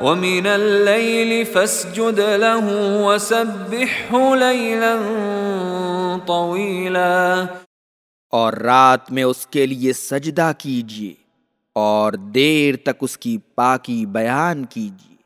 ومن الليل فاسجد له وسبحه ليلا طويلا. اور رات میں اس کے لیے سجدہ کیجیے اور دیر تک اس کی پاکی بیان کیجیے۔